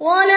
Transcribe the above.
all